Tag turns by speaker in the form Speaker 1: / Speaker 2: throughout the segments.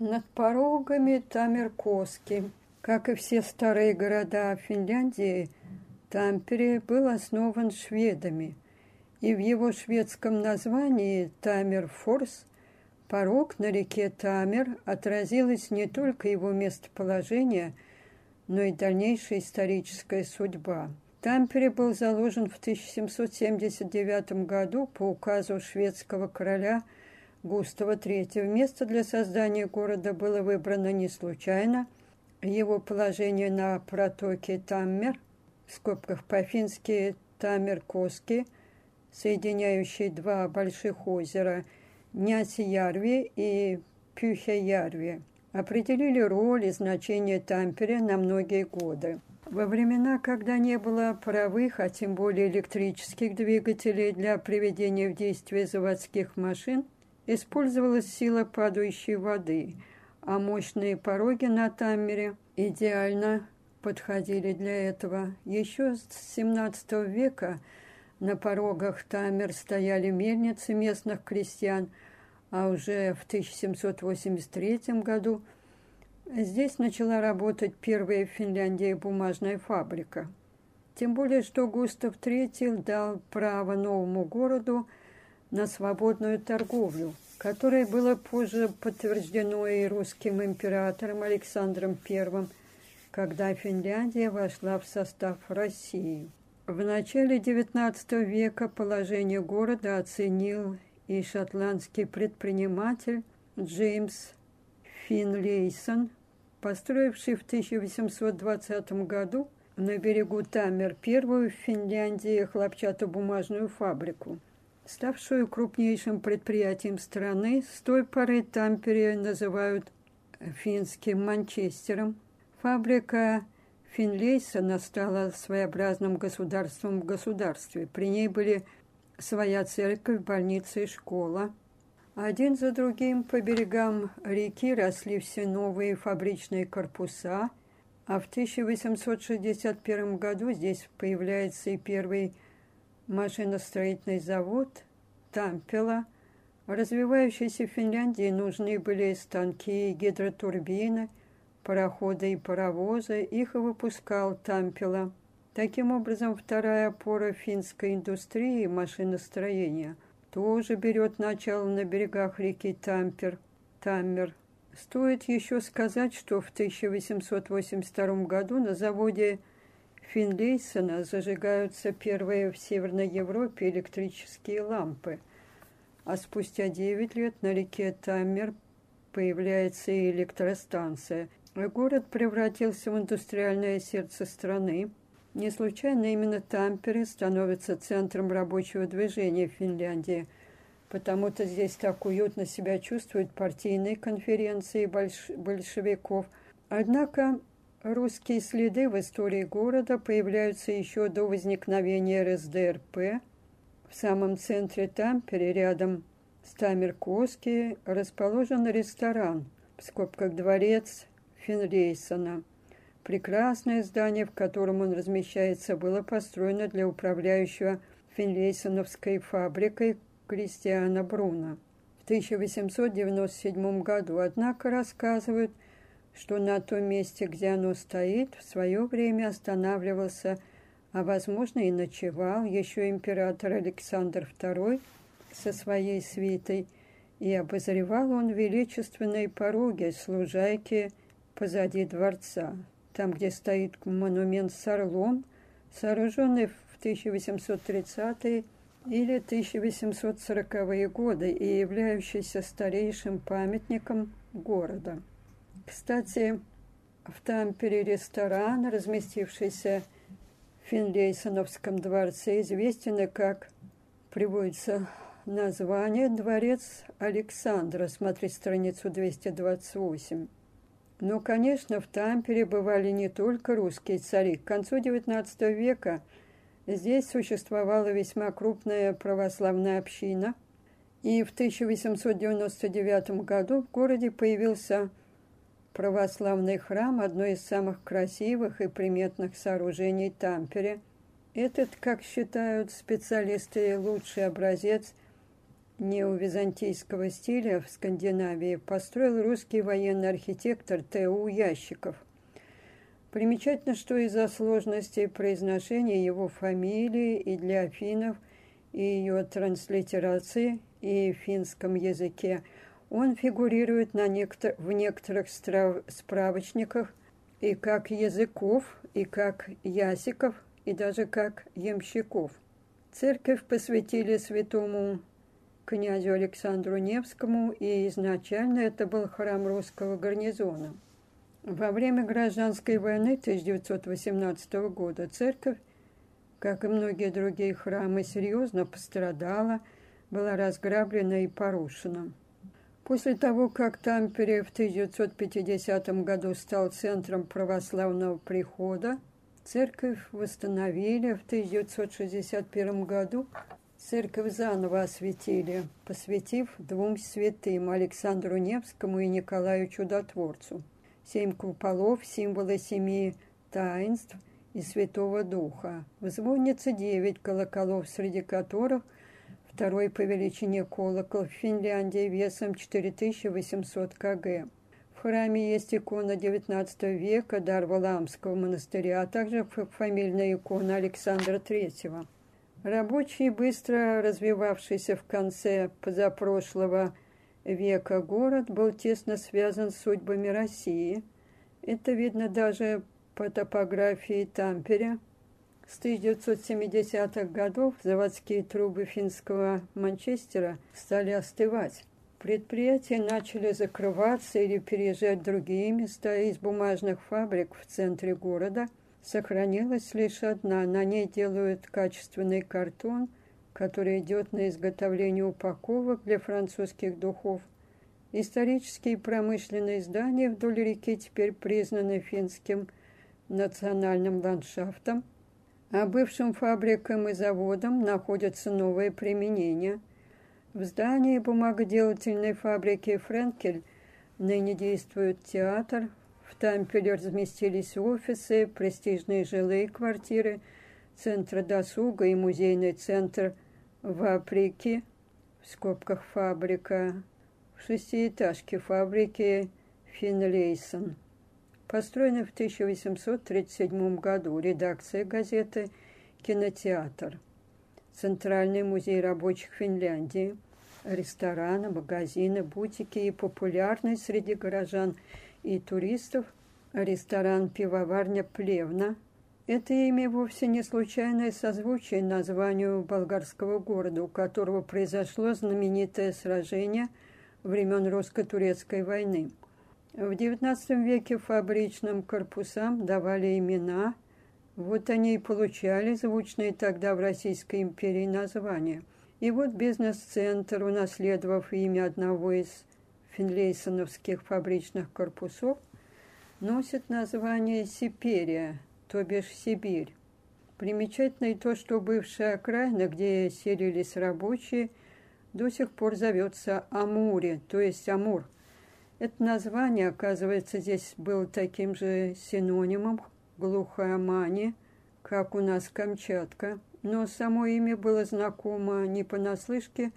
Speaker 1: Над порогами Тамеркоски. Как и все старые города Финляндии, Тампере был основан шведами, и в его шведском названии Тамерфорс порог на реке Тамер отразилось не только его местоположение, но и дальнейшая историческая судьба. Тампере был заложен в 1779 году по указу шведского короля – Густава III. Место для создания города было выбрано не случайно. Его положение на протоке Таммер, в скобках по-фински Таммер-Коски, соединяющий два больших озера Нясиярви и Пюхеярви, определили роль и значение Тампере на многие годы. Во времена, когда не было паровых, а тем более электрических двигателей для приведения в действие заводских машин, использовалась сила падающей воды, а мощные пороги на Таммере идеально подходили для этого. Еще с XVII века на порогах Таммер стояли мельницы местных крестьян, а уже в 1783 году здесь начала работать первая в Финляндии бумажная фабрика. Тем более, что Густав III дал право новому городу – на свободную торговлю, которое было позже подтверждено и русским императором Александром I, когда Финляндия вошла в состав России. В начале XIX века положение города оценил и шотландский предприниматель Джеймс Финлейсон, построивший в 1820 году на берегу Тамер первую в Финляндии хлопчатобумажную фабрику – ставшую крупнейшим предприятием страны, с той поры Тампере называют финским Манчестером. Фабрика Финлейсона стала своеобразным государством в государстве. При ней были своя церковь, больница и школа. Один за другим по берегам реки росли все новые фабричные корпуса, а в 1861 году здесь появляется и первый машиностроительный завод Тампела. Развивающейся Финляндии нужны были станки и гидротурбины, пароходы и паровозы. Их выпускал Тампела. Таким образом, вторая опора финской индустрии машиностроения тоже берет начало на берегах реки Тампер, Таммер. Стоит еще сказать, что в 1882 году на заводе Финлейсона зажигаются первые в Северной Европе электрические лампы, а спустя 9 лет на реке Таммер появляется и электростанция. Город превратился в индустриальное сердце страны. Не случайно именно Тампере становится центром рабочего движения в Финляндии, потому-то здесь так уютно себя чувствуют партийные конференции больш... большевиков. Однако Русские следы в истории города появляются еще до возникновения РСДРП. В самом центре Тампере, рядом с Тамеркоски, расположен ресторан, в скобках дворец Финлейсона. Прекрасное здание, в котором он размещается, было построено для управляющего Финлейсоновской фабрикой Кристиана Бруна. В 1897 году, однако, рассказывают, что на том месте, где оно стоит, в свое время останавливался, а, возможно, и ночевал еще император Александр II со своей свитой, и обозревал он величественные пороги с лужайки позади дворца, там, где стоит монумент с орлом, сооруженный в 1830-е или 1840-е годы и являющийся старейшим памятником города. Кстати, в Тампере ресторан, разместившийся в Финлейсоновском дворце, известен как приводится название «Дворец Александра». Смотри страницу 228. Но, конечно, в Тампере бывали не только русские цари. К концу XIX века здесь существовала весьма крупная православная община, и в 1899 году в городе появился православный храм – одно из самых красивых и приметных сооружений Тампере. Этот, как считают специалисты, лучший образец неовизантийского стиля в Скандинавии построил русский военный архитектор Т.У. Ящиков. Примечательно, что из-за сложности произношения его фамилии и для финнов, и ее транслитерации, и в финском языке, он фигурирует на некотор в некоторых справочниках и как Языков, и как Ясиков, и даже как Ямщиков. Церковь посвятили святому князю Александру Невскому, и изначально это был храм русского гарнизона. Во время гражданской войны 1918 года церковь, как и многие другие храмы, серьезно пострадала, была разграблена и порушена. После того, как Тампере в 1950 году стал центром православного прихода, церковь восстановили в 1961 году. Церковь заново осветили, посвятив двум святым Александру Невскому и Николаю Чудотворцу. Семь куполов – символы семи таинств и Святого Духа. В звоннице девять колоколов, среди которых – второй по величине колокол в Финляндии весом 4800 кг. В храме есть икона XIX века Дарваламского монастыря, а также фамильная икона Александра III. Рабочий, быстро развивавшийся в конце позапрошлого века город был тесно связан с судьбами России. Это видно даже по топографии Тамперя – с 1970-х годов заводские трубы финского Манчестера стали остывать. Предприятия начали закрываться или переезжать в другие места. Из бумажных фабрик в центре города сохранилась лишь одна. На ней делают качественный картон, который идет на изготовление упаковок для французских духов. Исторические промышленные здания вдоль реки теперь признаны финским национальным ландшафтом – а бывшим фабрикам и заводам находятся новые применения. В здании бумагоделательной фабрики «Френкель» ныне действует театр, в Тампеле разместились офисы, престижные жилые квартиры, центр досуга и музейный центр в Априке, в скобках фабрика, в шестиэтажке фабрики Финлейсон построена в 1837 году. Редакция газеты «Кинотеатр». Центральный музей рабочих Финляндии. Рестораны, магазины, бутики и популярный среди горожан и туристов ресторан-пивоварня «Плевна». Это имя вовсе не случайное созвучие названию болгарского города, у которого произошло знаменитое сражение времен русско-турецкой войны. В XIX веке фабричным корпусам давали имена, вот они и получали звучные тогда в Российской империи названия. И вот бизнес-центр, унаследовав имя одного из финлейсоновских фабричных корпусов, носит название Сиперия, то бишь Сибирь. Примечательно и то, что бывшая окраина, где селились рабочие, до сих пор зовется Амуре, то есть Амур – это название, оказывается, здесь было таким же синонимом глухомани, как у нас Камчатка. Но само имя было знакомо не понаслышке.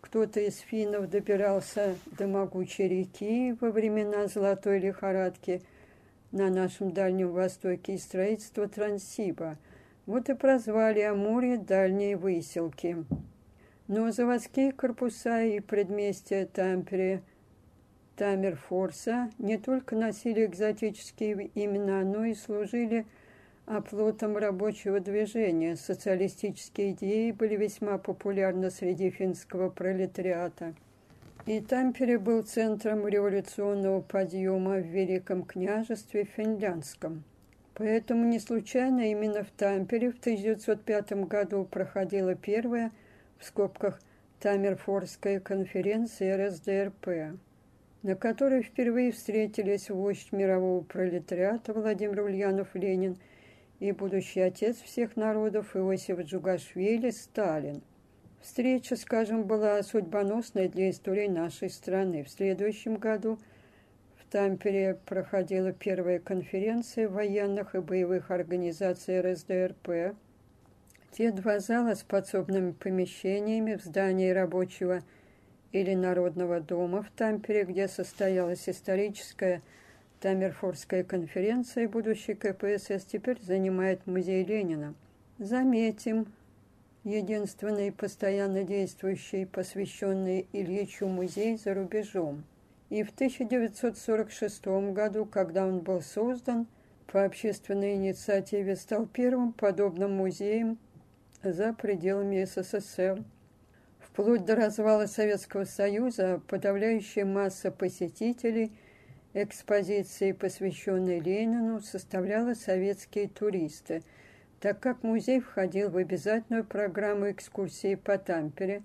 Speaker 1: Кто-то из финнов добирался до могучей реки во времена золотой лихорадки на нашем Дальнем Востоке и строительство Транссиба. Вот и прозвали Амуре дальние выселки. Но заводские корпуса и предместья Тампере – Тамерфорса не только носили экзотические имена, но и служили оплотом рабочего движения. Социалистические идеи были весьма популярны среди финского пролетариата. И Тампере был центром революционного подъема в Великом княжестве Финляндском. Поэтому не случайно именно в Тампере в 1905 году проходила первая, в скобках, Тамерфорская конференция РСДРП на которой впервые встретились вождь мирового пролетариата Владимир Ульянов-Ленин и будущий отец всех народов Иосиф Джугашвили Сталин. Встреча, скажем, была судьбоносной для истории нашей страны. В следующем году в Тампере проходила первая конференция военных и боевых организаций РСДРП. Те два зала с подсобными помещениями в здании рабочего или Народного дома в Тампере, где состоялась историческая Тамерфорская конференция, и будущий КПСС теперь занимает музей Ленина. Заметим, единственный постоянно действующий, посвященный Ильичу музей за рубежом. И в 1946 году, когда он был создан, по общественной инициативе стал первым подобным музеем за пределами СССР. Вплоть до развала Советского Союза подавляющая масса посетителей экспозиции, посвященной Ленину, составляла советские туристы, так как музей входил в обязательную программу экскурсии по Тампере.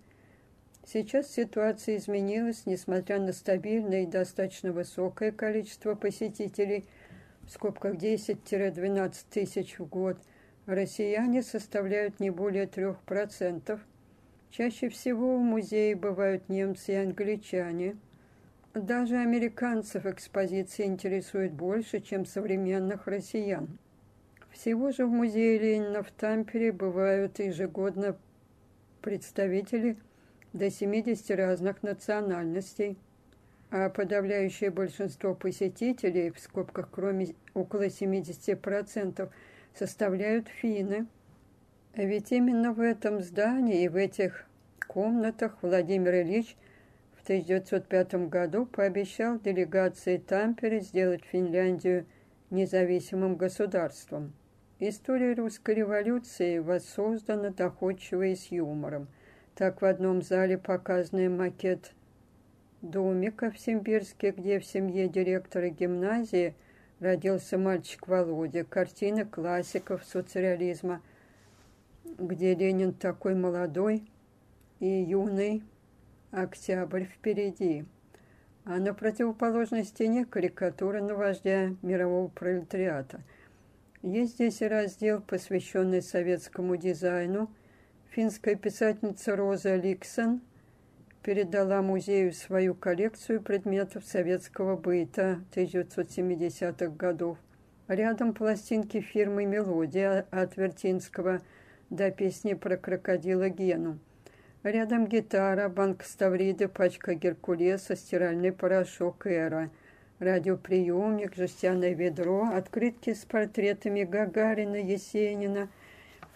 Speaker 1: Сейчас ситуация изменилась, несмотря на стабильное и достаточно высокое количество посетителей – в скобках 10-12 тысяч в год, россияне составляют не более 3%. Чаще всего в музее бывают немцы и англичане. Даже американцев экспозиции интересует больше, чем современных россиян. Всего же в музее Ленина в Тампере бывают ежегодно представители до 70 разных национальностей – а подавляющее большинство посетителей, в скобках кроме около 70%, составляют финны. Ведь именно в этом здании и в этих комнатах Владимир Ильич в 1905 году пообещал делегации Тампере сделать Финляндию независимым государством. История русской революции воссоздана доходчиво и с юмором. Так в одном зале показанный макет домика в Симбирске, где в семье директора гимназии родился мальчик Володя, картина классиков соцреализма, где Ленин такой молодой и юный, октябрь впереди. А на противоположной стене карикатура на вождя мирового пролетариата. Есть здесь и раздел, посвященный советскому дизайну. Финская писательница Роза Ликсон – передала музею свою коллекцию предметов советского быта 1970-х годов. Рядом пластинки фирмы «Мелодия» от Вертинского до песни про крокодила Гену. Рядом гитара, банк ставриды, пачка геркулеса, стиральный порошок «Эра», радиоприемник, жестяное ведро, открытки с портретами Гагарина, Есенина –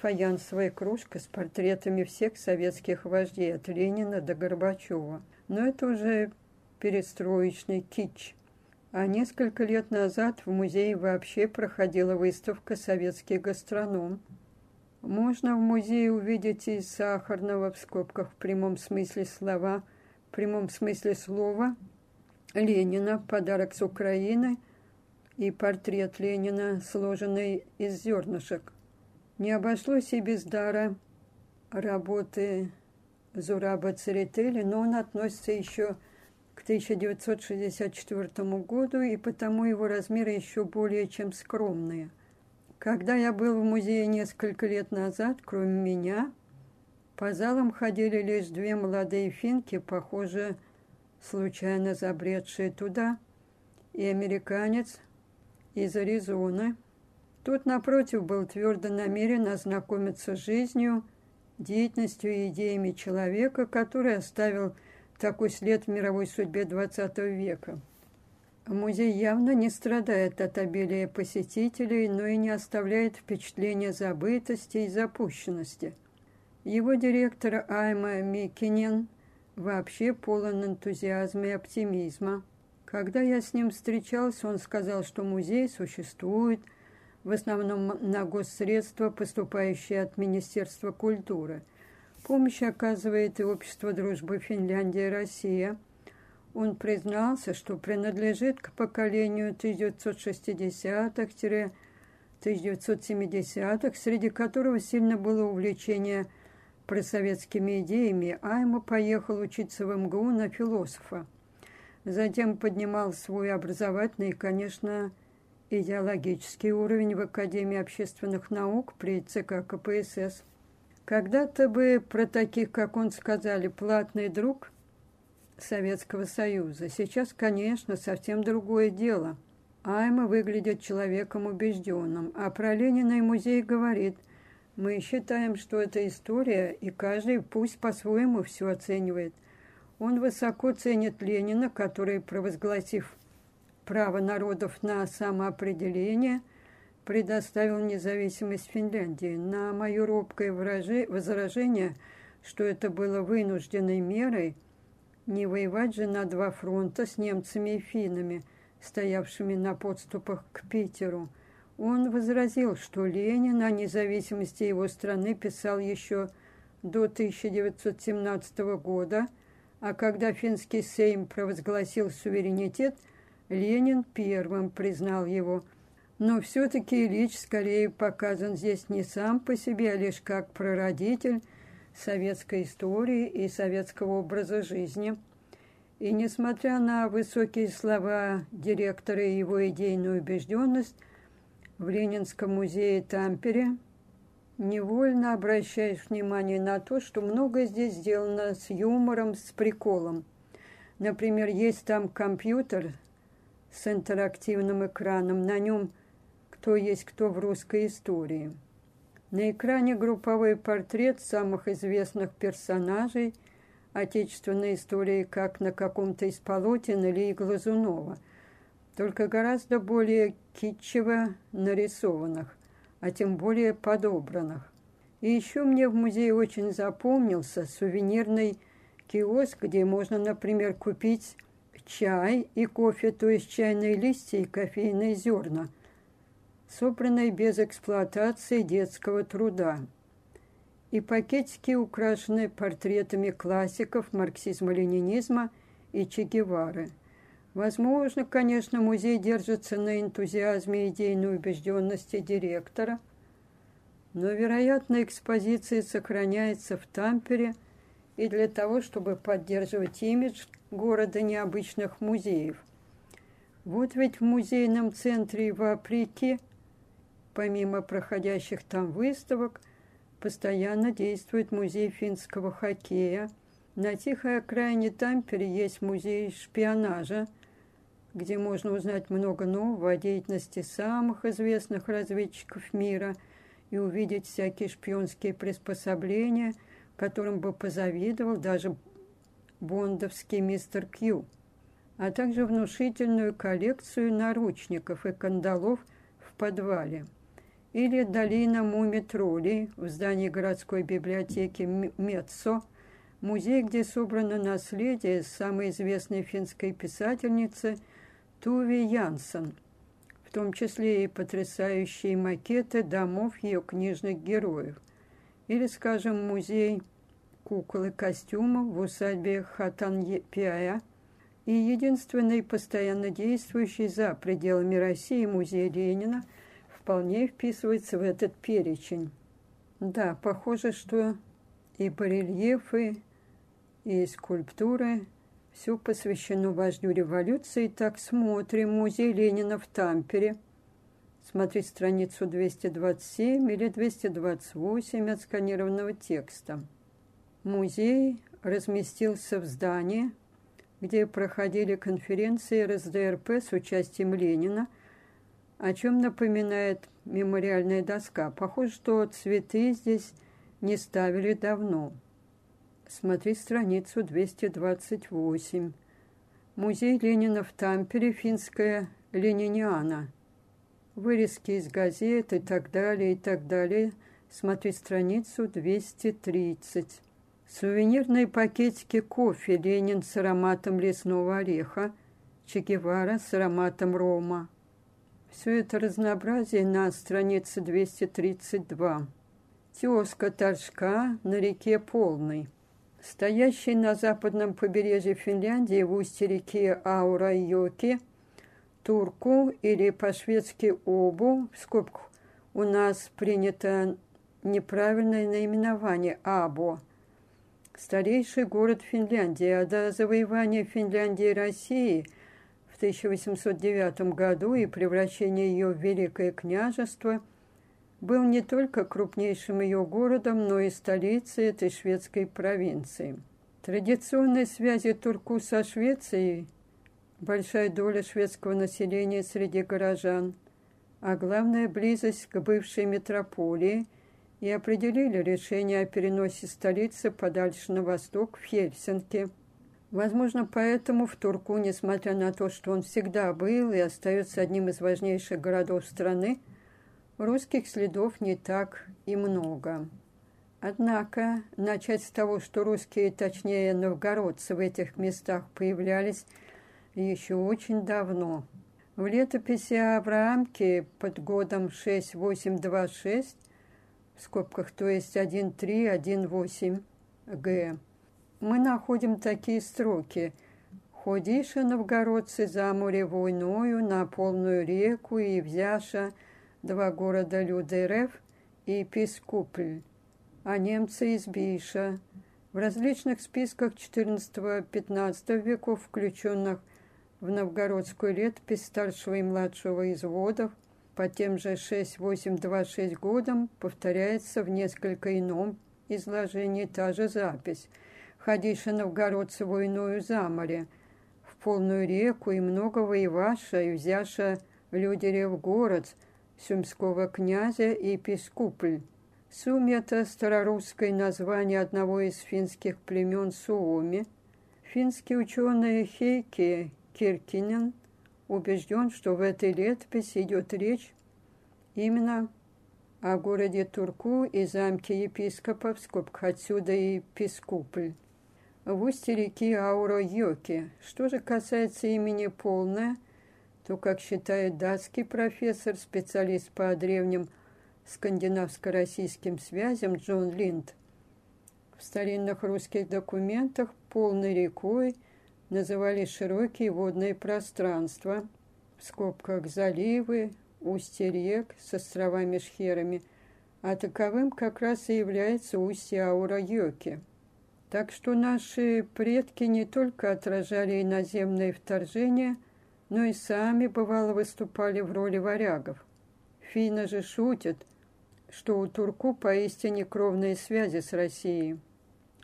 Speaker 1: фаянсовая кружка с портретами всех советских вождей от Ленина до Горбачева. Но это уже перестроечный кич. А несколько лет назад в музее вообще проходила выставка «Советский гастроном». Можно в музее увидеть и сахарного, в скобках, в прямом смысле слова, в прямом смысле слова, Ленина, подарок с Украины, и портрет Ленина, сложенный из зернышек. Не обошлось и без дара работы Зураба Церетели, но он относится еще к 1964 году, и потому его размеры еще более чем скромные. Когда я был в музее несколько лет назад, кроме меня, по залам ходили лишь две молодые финки, похоже, случайно забредшие туда, и американец из Аризоны – тот, напротив, был твердо намерен ознакомиться с жизнью, деятельностью и идеями человека, который оставил такой след в мировой судьбе XX века. Музей явно не страдает от обилия посетителей, но и не оставляет впечатления забытости и запущенности. Его директор Айма Микинен вообще полон энтузиазма и оптимизма. Когда я с ним встречался, он сказал, что музей существует – в основном на госсредства, поступающие от Министерства культуры. Помощь оказывает и Общество дружбы Финляндия-Россия. Он признался, что принадлежит к поколению 1960-1970-х, среди которого сильно было увлечение просоветскими идеями, а ему поехал учиться в МГУ на философа. Затем поднимал свой образовательный и, конечно, идеологический уровень в Академии общественных наук при ЦК КПСС. Когда-то бы про таких, как он сказали, платный друг Советского Союза. Сейчас, конечно, совсем другое дело. Айма выглядит человеком убежденным, а про Ленина и музей говорит, мы считаем, что это история, и каждый пусть по-своему все оценивает. Он высоко ценит Ленина, который, провозгласив право народов на самоопределение, предоставил независимость Финляндии. На мое робкое возражение, что это было вынужденной мерой, не воевать же на два фронта с немцами и финнами, стоявшими на подступах к Питеру. Он возразил, что Ленин о независимости его страны писал еще до 1917 года, а когда финский сейм провозгласил суверенитет – Ленин первым признал его. Но все-таки Ильич скорее показан здесь не сам по себе, а лишь как прародитель советской истории и советского образа жизни. И несмотря на высокие слова директора и его идейную убежденность, в Ленинском музее Тампере невольно обращаешь внимание на то, что многое здесь сделано с юмором, с приколом. Например, есть там компьютер с интерактивным экраном. На нем кто есть кто в русской истории. На экране групповой портрет самых известных персонажей отечественной истории, как на каком-то из полотен или Глазунова, только гораздо более китчево нарисованных, а тем более подобранных. И еще мне в музее очень запомнился сувенирный киоск, где можно, например, купить чай и кофе, то есть чайные листья и кофейные зерна, собранные без эксплуатации детского труда, и пакетики, украшенные портретами классиков марксизма-ленинизма и Че Гевары. Возможно, конечно, музей держится на энтузиазме идейной убежденности директора, но, вероятно, экспозиция сохраняется в Тампере и для того, чтобы поддерживать имидж города необычных музеев. Вот ведь в музейном центре в Априке, помимо проходящих там выставок, постоянно действует музей финского хоккея. На тихой окраине Тампере есть музей шпионажа, где можно узнать много нового о деятельности самых известных разведчиков мира и увидеть всякие шпионские приспособления, которым бы позавидовал даже бондовский мистер Кью, а также внушительную коллекцию наручников и кандалов в подвале, или долина мумитролей в здании городской библиотеки Мецо, музей, где собрано наследие самой известной финской писательницы Туви Янсен, в том числе и потрясающие макеты домов ее книжных героев, или, скажем, музей кукол и костюмов в усадьбе Хатаньепяя и единственный постоянно действующий за пределами России музей Ленина вполне вписывается в этот перечень. Да, похоже, что и барельефы, и скульптуры все посвящено вождю революции. Так смотрим музей Ленина в Тампере. Смотреть страницу 227 или 228 отсканированного текста. Музей разместился в здании, где проходили конференции РСДРП с участием Ленина, о чем напоминает мемориальная доска. Похоже, что цветы здесь не ставили давно. Смотри страницу 228. Музей Ленина в Тампере, финская Лениниана. Вырезки из газет и так далее, и так далее. Смотри страницу 230. Сувенирные пакетики кофе «Ленин» с ароматом лесного ореха, Че Гевара с ароматом рома. Все это разнообразие на странице 232. Тезка Торжка на реке Полной. Стоящий на западном побережье Финляндии в устье реки Аура-Йоки, Турку или по-шведски Обу, в скобках у нас принято неправильное наименование Або – старейший город Финляндии, а до завоевания Финляндии России в 1809 году и превращения ее в Великое княжество был не только крупнейшим ее городом, но и столицей этой шведской провинции. Традиционные связи Турку со Швецией, большая доля шведского населения среди горожан, а главная близость к бывшей метрополии – и определили решение о переносе столицы подальше на восток, в Хельсинки. Возможно, поэтому в Турку, несмотря на то, что он всегда был и остается одним из важнейших городов страны, русских следов не так и много. Однако начать с того, что русские, точнее новгородцы в этих местах появлялись еще очень давно. В летописи Авраамки под годом 6826, в скобках, то есть 1318 г, мы находим такие строки «Ходиша новгородцы за море войною на полную реку и взяша два города Людерев и Пискупль, а немцы из Биша». В различных списках XIV-XV веков, включенных в новгородскую летопись старшего и младшего изводов, по тем же 6-8-2-6 годам повторяется в несколько ином изложении та же запись – ходиша новгородцы войною за море, в полную реку и много воеваша, и взяша в город, сумского князя и пискупль. Сум – это старорусское название одного из финских племен Суоми. Финский ученый Хейки Киркинен убежден, что в этой летописи идет речь именно о городе Турку и замке епископов, скобка отсюда и Пискупль в устье реки Ауро-Йоки. Что же касается имени полное, то, как считает датский профессор, специалист по древним скандинавско-российским связям Джон Линд, в старинных русских документах полной рекой называли широкие водные пространства, в скобках заливы, устья рек с островами-шхерами, а таковым как раз и является устье Аура-Йоки – так что наши предки не только отражали иноземные вторжения, но и сами, бывало, выступали в роли варягов. Финны же шутят, что у Турку поистине кровные связи с Россией.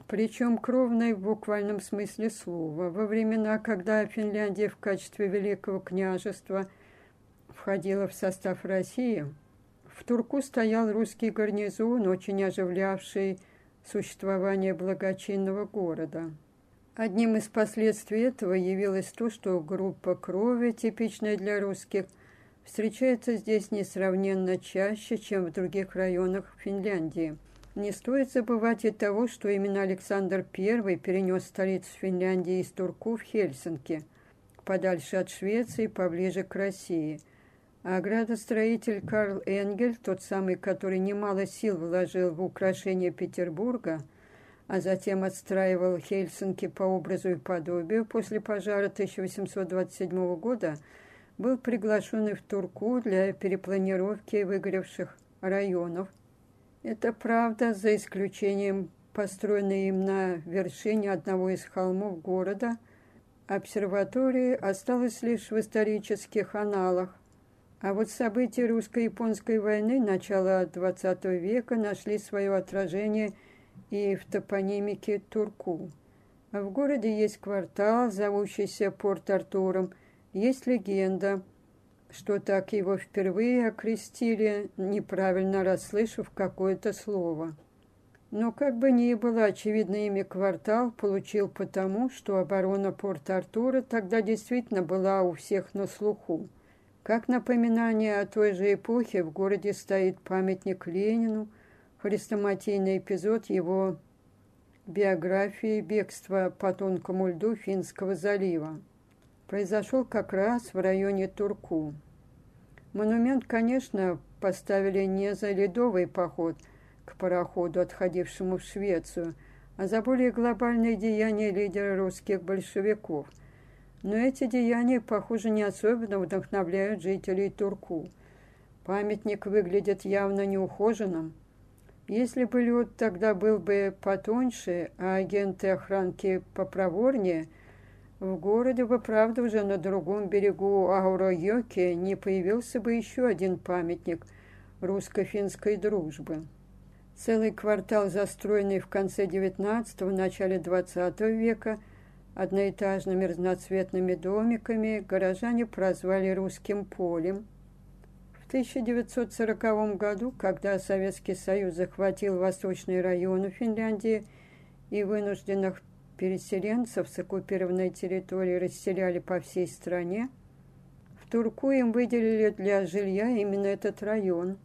Speaker 1: Причем кровные в буквальном смысле слова. Во времена, когда Финляндия в качестве Великого княжества входила в состав России, в Турку стоял русский гарнизон, очень оживлявший существования благочинного города. Одним из последствий этого явилось то, что группа крови, типичная для русских, встречается здесь несравненно чаще, чем в других районах Финляндии. Не стоит забывать и того, что именно Александр I перенес столицу Финляндии из Турку в Хельсинки, подальше от Швеции, поближе к России – а градостроитель Карл Энгель, тот самый, который немало сил вложил в украшение Петербурга, а затем отстраивал Хельсинки по образу и подобию после пожара 1827 года, был приглашен в Турку для перепланировки выгоревших районов. Это правда, за исключением построенной им на вершине одного из холмов города, обсерватории осталось лишь в исторических аналах, а вот события русско-японской войны начала XX века нашли свое отражение и в топонимике Турку. В городе есть квартал, зовущийся Порт-Артуром, есть легенда, что так его впервые окрестили, неправильно расслышав какое-то слово. Но как бы ни было, очевидно, имя «квартал» получил потому, что оборона Порт-Артура тогда действительно была у всех на слуху. Как напоминание о той же эпохе в городе стоит памятник Ленину, хрестоматийный эпизод его биографии бегства по тонкому льду Финского залива. Произошел как раз в районе Турку. Монумент, конечно, поставили не за ледовый поход к пароходу, отходившему в Швецию, а за более глобальные деяния лидера русских большевиков – но эти деяния, похоже, не особенно вдохновляют жителей Турку. Памятник выглядит явно неухоженным. Если бы лед тогда был бы потоньше, а агенты охранки попроворнее, в городе бы, правда, уже на другом берегу Ауро-Йоки не появился бы еще один памятник русско-финской дружбы. Целый квартал, застроенный в конце XIX – начале XX века – одноэтажными разноцветными домиками горожане прозвали «русским полем». В 1940 году, когда Советский Союз захватил восточные районы Финляндии и вынужденных переселенцев с оккупированной территории расселяли по всей стране, в Турку им выделили для жилья именно этот район.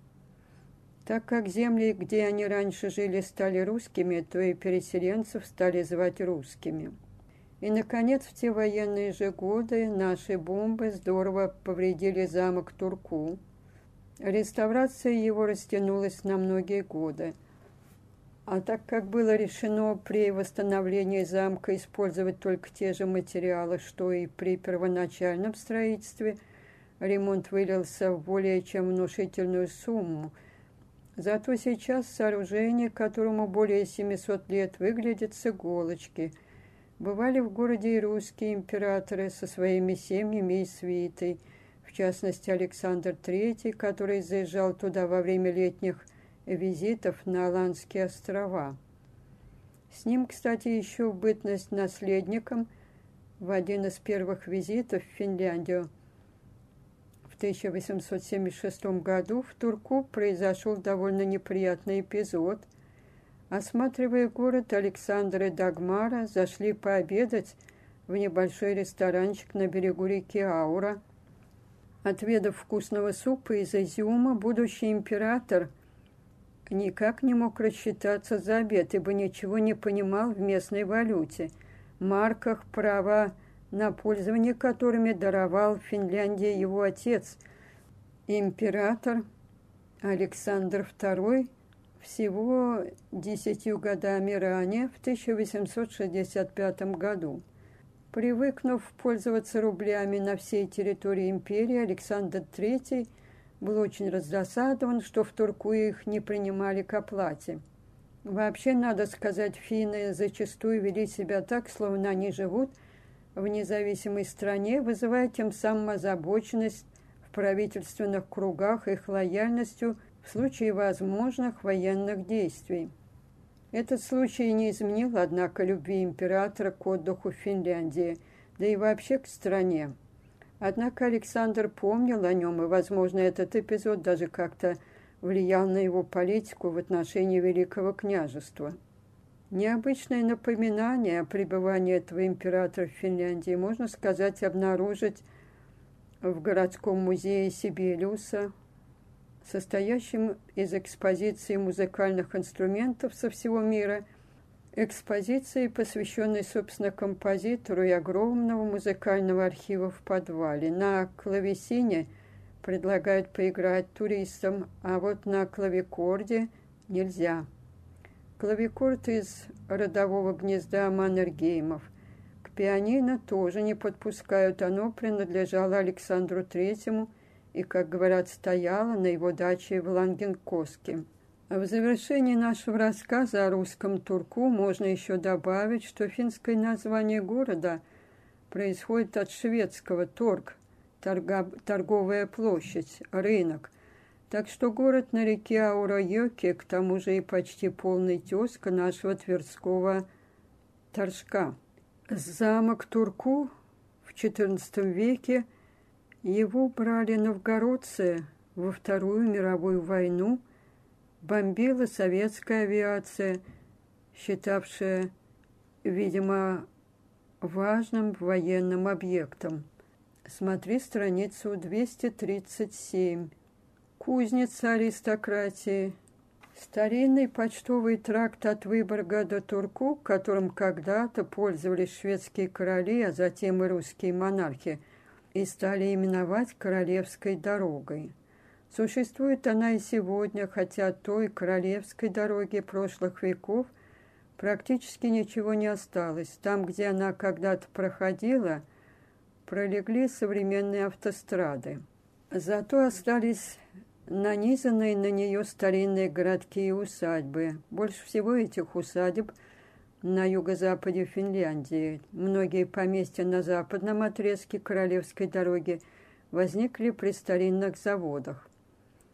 Speaker 1: Так как земли, где они раньше жили, стали русскими, то и переселенцев стали звать русскими. И, наконец, в те военные же годы наши бомбы здорово повредили замок Турку. Реставрация его растянулась на многие годы – а так как было решено при восстановлении замка использовать только те же материалы, что и при первоначальном строительстве, ремонт вылился в более чем внушительную сумму. Зато сейчас сооружение, которому более 700 лет, выглядит с иголочки. Бывали в городе и русские императоры со своими семьями и свитой, в частности Александр III, который заезжал туда во время летних визитов на Аландские острова. С ним, кстати, еще в бытность наследником в один из первых визитов в Финляндию в 1876 году в Турку произошел довольно неприятный эпизод. Осматривая город, Александр и Дагмара зашли пообедать в небольшой ресторанчик на берегу реки Аура. Отведав вкусного супа из изюма, будущий император – никак не мог рассчитаться за обед, ибо ничего не понимал в местной валюте, марках, права на пользование которыми даровал Финляндии его отец, император Александр II, всего десятью годами ранее, в 1865 году. Привыкнув пользоваться рублями на всей территории империи, Александр III – был очень раздосадован, что в Турку их не принимали к оплате. Вообще, надо сказать, финны зачастую вели себя так, словно они живут в независимой стране, вызывая тем самым озабоченность в правительственных кругах их лояльностью в случае возможных военных действий. Этот случай не изменил, однако, любви императора к отдыху в Финляндии, да и вообще к стране. Однако Александр помнил о нем, и, возможно, этот эпизод даже как-то влиял на его политику в отношении Великого княжества. Необычное напоминание о пребывании этого императора в Финляндии можно сказать обнаружить в городском музее Сибириуса, состоящем из экспозиции музыкальных инструментов со всего мира – экспозиции, посвященной, собственно, композитору и огромного музыкального архива в подвале. На клавесине предлагают поиграть туристам, а вот на клавикорде нельзя. Клавикорд из родового гнезда Маннергеймов. К пианино тоже не подпускают, оно принадлежало Александру Третьему и, как говорят, стояло на его даче в Лангенкоске. В завершении нашего рассказа о русском турку можно еще добавить, что финское название города происходит от шведского «торг», торговая площадь, рынок. Так что город на реке Аура-Йоке, к тому же и почти полный тезка нашего Тверского Торжка. Замок Турку в XIV веке его брали новгородцы во Вторую мировую войну – бомбила советская авиация, считавшая, видимо, важным военным объектом. Смотри страницу 237. Кузница аристократии. Старинный почтовый тракт от Выборга до Турку, которым когда-то пользовались шведские короли, а затем и русские монархи, и стали именовать Королевской дорогой. Существует она и сегодня, хотя той королевской дороги прошлых веков практически ничего не осталось. Там, где она когда-то проходила, пролегли современные автострады. Зато остались нанизанные на нее старинные городки и усадьбы. Больше всего этих усадеб на юго-западе Финляндии. Многие поместья на западном отрезке Королевской дороги возникли при старинных заводах.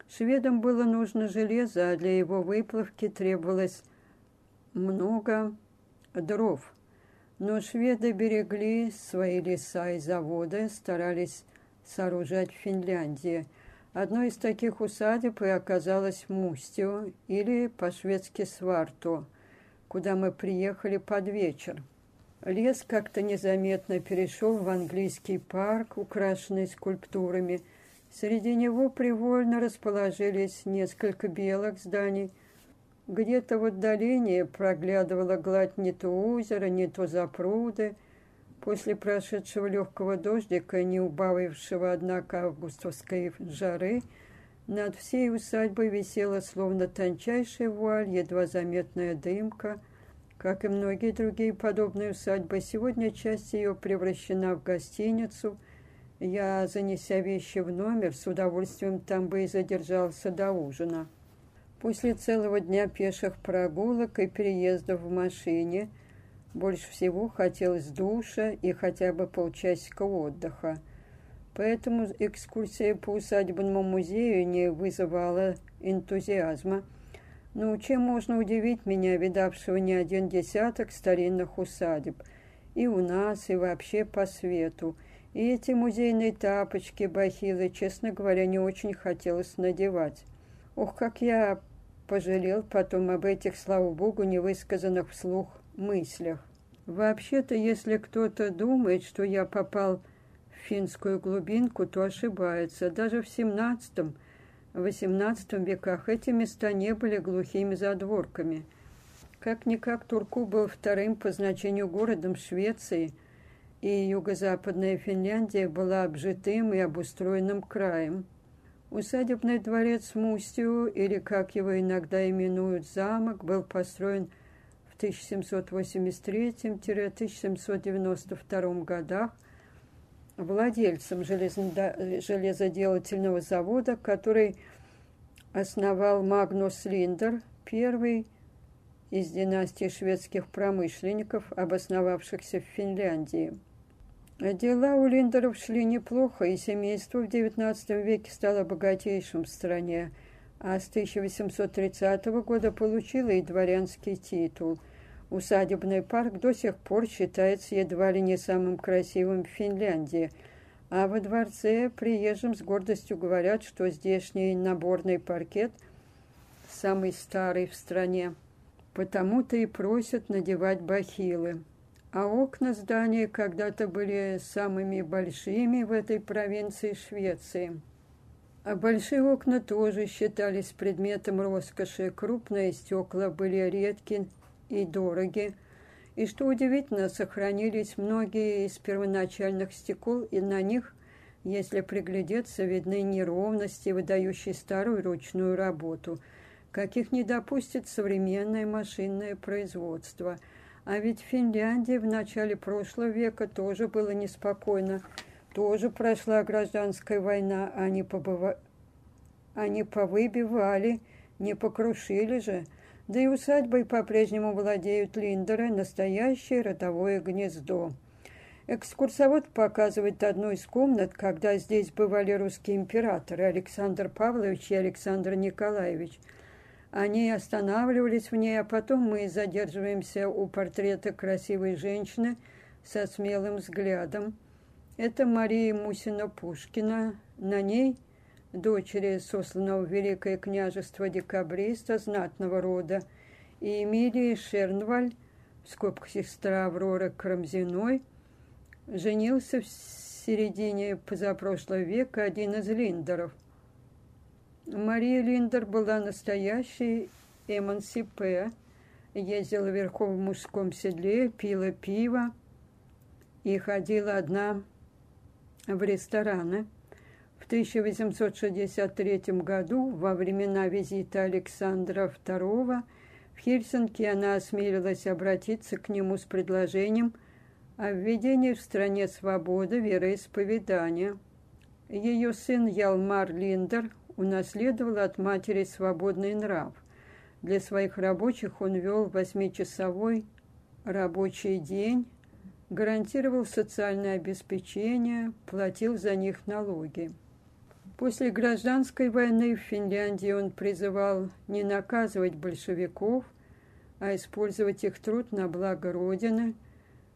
Speaker 1: Шведам было нужно железо, а для его выплавки требовалось много дров. Но шведы берегли свои леса и заводы, старались сооружать в Финляндии. Одной из таких усадеб и оказалась Мустио, или по-шведски Сварто, куда мы приехали под вечер. Лес как-то незаметно перешел в английский парк, украшенный скульптурами. Среди него привольно расположились несколько белых зданий. Где-то в отдалении проглядывала гладь не то озера, не то запруды. После прошедшего легкого дождика, не убавившего, однако, августовской жары, над всей усадьбой висела словно тончайшая вуаль, едва заметная дымка – как и многие другие подобные усадьбы, сегодня часть ее превращена в гостиницу. Я, занеся вещи в номер, с удовольствием там бы и задержался до ужина. После целого дня пеших прогулок и переездов в машине больше всего хотелось душа и хотя бы полчасика отдыха. Поэтому экскурсия по усадебному музею не вызывала энтузиазма – ну, чем можно удивить меня, видавшего не один десяток старинных усадеб, и у нас, и вообще по свету. И эти музейные тапочки, бахилы, честно говоря, не очень хотелось надевать. Ох, как я пожалел потом об этих, слава богу, невысказанных вслух мыслях. Вообще-то, если кто-то думает, что я попал финскую глубинку, то ошибается. Даже в семнадцатом в XVIII веках эти места не были глухими задворками. Как-никак Турку был вторым по значению городом Швеции, и юго-западная Финляндия была обжитым и обустроенным краем. Усадебный дворец Мустио, или как его иногда именуют замок, был построен в 1783-1792 годах владельцем железоделательного завода, который основал Магнус Линдер, первый из династии шведских промышленников, обосновавшихся в Финляндии. Дела у Линдеров шли неплохо, и семейство в XIX веке стало богатейшим в стране, а с 1830 года получило и дворянский титул – Усадебный парк до сих пор считается едва ли не самым красивым в Финляндии, а во дворце приезжим с гордостью говорят, что здешний наборный паркет самый старый в стране. Потому-то и просят надевать бахилы. А окна здания когда-то были самыми большими в этой провинции Швеции. А большие окна тоже считались предметом роскоши. Крупные стекла были редки и дороги, и, что удивительно, сохранились многие из первоначальных стекол, и на них, если приглядеться, видны неровности, выдающие старую ручную работу, каких не допустит современное машинное производство. А ведь в Финляндии в начале прошлого века тоже было неспокойно, тоже прошла гражданская война, они, побыва... они повыбивали, не покрушили же – да и усадьбой по-прежнему владеют Линдеры, настоящее родовое гнездо. Экскурсовод показывает одну из комнат, когда здесь бывали русские императоры Александр Павлович и Александр Николаевич. Они останавливались в ней, а потом мы задерживаемся у портрета красивой женщины со смелым взглядом. Это Мария Мусина-Пушкина. На ней – дочери сосланного в Великое княжество декабриста знатного рода, и Эмилии Шернваль, в скобках сестра Авроры Крамзиной, женился в середине позапрошлого века один из Линдеров. Мария Линдер была настоящей эмансипе, ездила верхом в мужском седле, пила пиво и ходила одна в рестораны – 1863 году, во времена визита Александра II, в Хельсинки она осмелилась обратиться к нему с предложением о введении в стране свободы вероисповедания. Ее сын Ялмар Линдер унаследовал от матери свободный нрав. Для своих рабочих он вел восьмичасовой рабочий день, гарантировал социальное обеспечение, платил за них налоги. После гражданской войны в Финляндии он призывал не наказывать большевиков, а использовать их труд на благо Родины,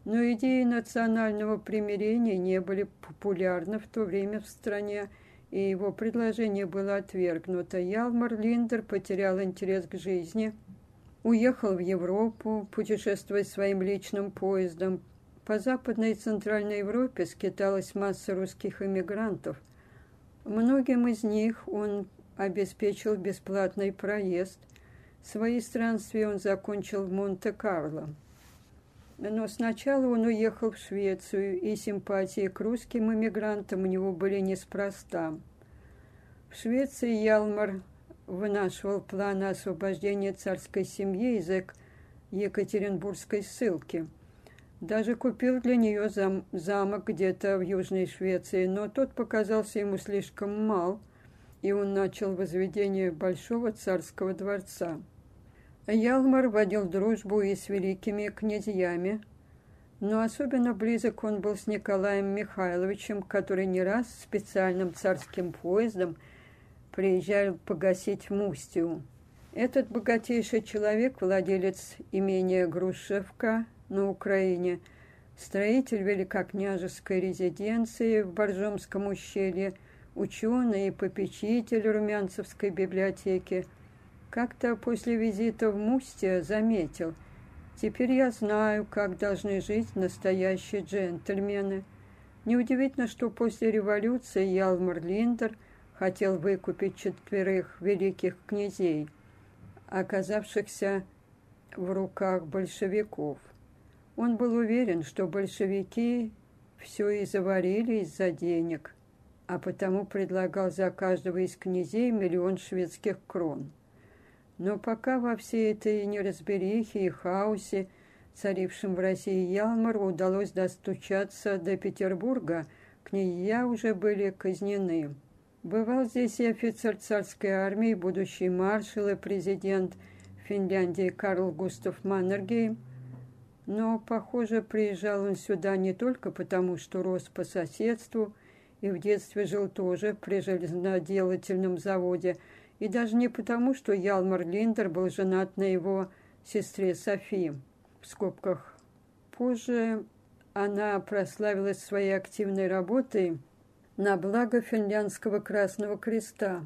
Speaker 1: но идеи национального примирения не были популярны в то время в стране, и его предложение было отвергнуто. Ялмар Линдер потерял интерес к жизни, уехал в Европу, путешествуя своим личным поездом по Западной и Центральной Европе скиталась масса русских эмигрантов. Многим из них он обеспечил бесплатный проезд. Свои странствия он закончил в Монте-Карло. Но сначала он уехал в Швецию, и симпатии к русским эмигрантам у него были неспроста. В Швеции Ялмар вынашивал планы освобождения царской семьи из Екатеринбургской ссылки. Даже купил для нее зам замок где-то в Южной Швеции, но тот показался ему слишком мал, и он начал возведение большого царского дворца. Ялмар водил дружбу и с великими князьями, но особенно близок он был с Николаем Михайловичем, который не раз специальным царским поездом приезжал погасить Мустию. Этот богатейший человек, владелец имения Грушевка на Украине, строитель великокняжеской резиденции в Боржомском ущелье, ученый и попечитель Румянцевской библиотеки – как-то после визита в Мустье заметил, «Теперь я знаю, как должны жить настоящие джентльмены». Неудивительно, что после революции Ялмар Линдер хотел выкупить четверых великих князей, оказавшихся в руках большевиков. Он был уверен, что большевики все и заварили из-за денег, а потому предлагал за каждого из князей миллион шведских крон. Но пока во всей этой неразберихе и хаосе, царившем в России Ялмару, удалось достучаться до Петербурга, князья уже были казнены. Бывал здесь и офицер царской армии, будущий маршал и президент Финляндии Карл Густав Маннергейм, но, похоже, приезжал он сюда не только потому, что рос по соседству и в детстве жил тоже при железноделательном заводе – и даже не потому, что Ялмар Линдер был женат на его сестре Софии. В скобках. Позже она прославилась своей активной работой на благо финляндского Красного Креста.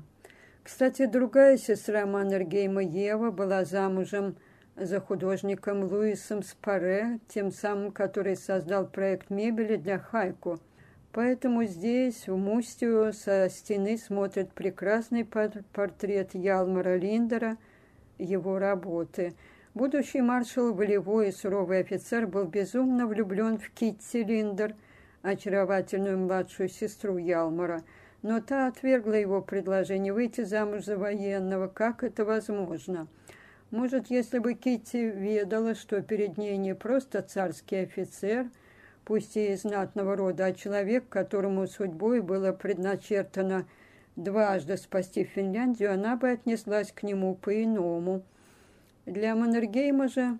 Speaker 1: Кстати, другая сестра Маннергейма Ева была замужем за художником Луисом Спаре, тем самым, который создал проект мебели для Хайку – Поэтому здесь, в Мустию, со стены смотрит прекрасный портрет Ялмара Линдера, его работы. Будущий маршал, волевой и суровый офицер, был безумно влюблен в Китти Линдер, очаровательную младшую сестру Ялмара, но та отвергла его предложение выйти замуж за военного. Как это возможно? Может, если бы Китти ведала, что перед ней не просто царский офицер – пусть и из знатного рода, а человек, которому судьбой было предначертано дважды спасти Финляндию, она бы отнеслась к нему по-иному. Для Маннергейма же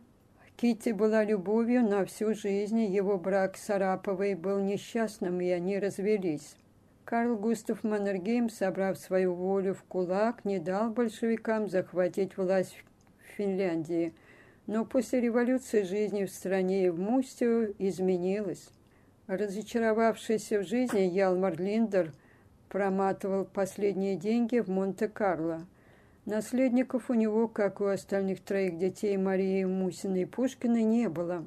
Speaker 1: Кити была любовью на всю жизнь, его брак с Араповой был несчастным, и они развелись. Карл Густав Маннергейм, собрав свою волю в кулак, не дал большевикам захватить власть в Финляндии – но после революции жизнь в стране и в Мустию изменилась. Разочаровавшийся в жизни Ялмар Линдер проматывал последние деньги в Монте-Карло. Наследников у него, как у остальных троих детей Марии Мусиной и Пушкиной, не было.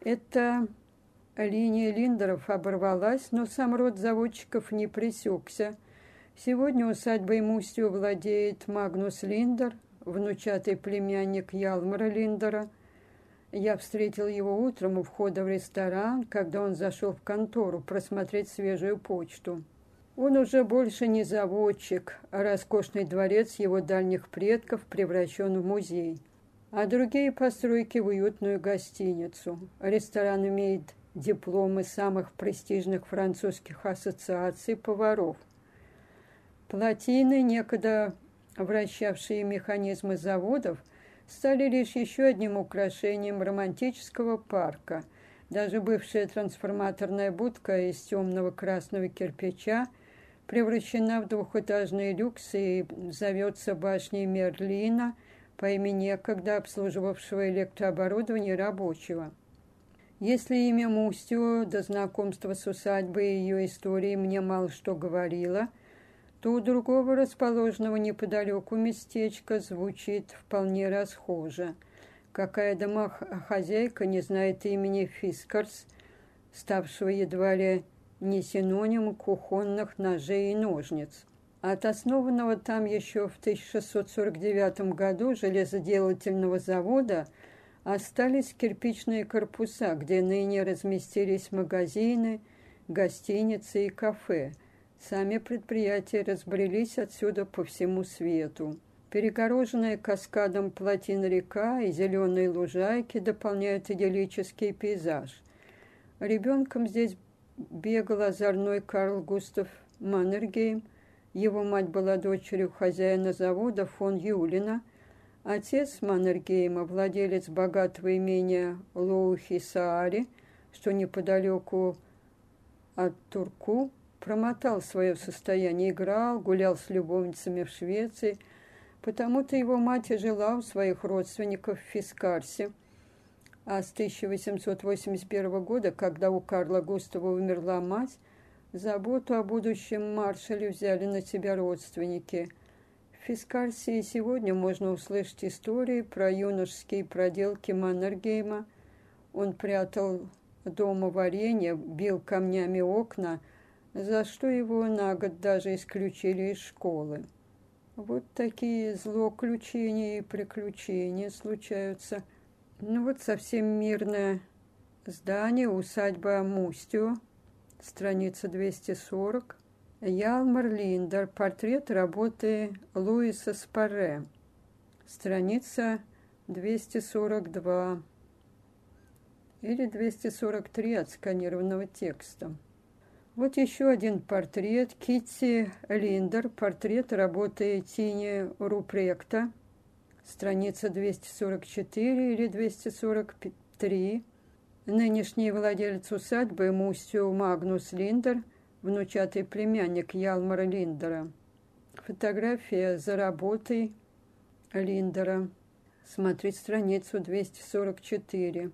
Speaker 1: Эта линия Линдеров оборвалась, но сам род заводчиков не пресекся. Сегодня усадьбой Мустью владеет Магнус Линдер – внучатый племянник Ялмара Линдера. Я встретил его утром у входа в ресторан, когда он зашел в контору просмотреть свежую почту. Он уже больше не заводчик, а роскошный дворец его дальних предков превращен в музей, а другие постройки в уютную гостиницу. Ресторан имеет дипломы самых престижных французских ассоциаций поваров. Плотины, некогда Вращавшие механизмы заводов стали лишь еще одним украшением романтического парка. Даже бывшая трансформаторная будка из темного красного кирпича превращена в двухэтажные люксы и зовется башней Мерлина по имени некогда обслуживавшего электрооборудование рабочего. Если имя Мустио до знакомства с усадьбой и ее историей мне мало что говорило – то у другого расположенного неподалеку местечка звучит вполне расхоже. Какая домохозяйка не знает имени Фискарс, ставшего едва ли не синонимом кухонных ножей и ножниц. От основанного там еще в 1649 году железоделательного завода остались кирпичные корпуса, где ныне разместились магазины, гостиницы и кафе. Сами предприятия разбрелись отсюда по всему свету. Перегороженная каскадом плотин река и зеленые лужайки дополняют идиллический пейзаж. Ребенком здесь бегал озорной Карл Густав Маннергейм. Его мать была дочерью хозяина завода фон Юлина. Отец Маннергейма, владелец богатого имения Лоухи-Саари, что неподалеку от Турку, промотал свое состояние, играл, гулял с любовницами в Швеции – Потому-то его мать и жила у своих родственников в Фискарсе. А с 1881 года, когда у Карла Густава умерла мать, заботу о будущем маршале взяли на себя родственники. В Фискарсе и сегодня можно услышать истории про юношеские проделки Маннергейма. Он прятал дома варенье, бил камнями окна, за что его на год даже исключили из школы. Вот такие злоключения и приключения случаются. Ну вот совсем мирное здание, усадьба Мустио, страница 240. Ялмар Линдер, портрет работы Луиса Спарре, страница 242 или 243 от сканированного текста. Вот еще один портрет Китти Линдер, портрет работы Тини Рупректа, страница 244 или 243. Нынешний владелец усадьбы Мустио Магнус Линдер, внучатый племянник Ялмара Линдера. Фотография за работой Линдера. Смотреть страницу 244.